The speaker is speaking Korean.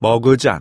머그잔.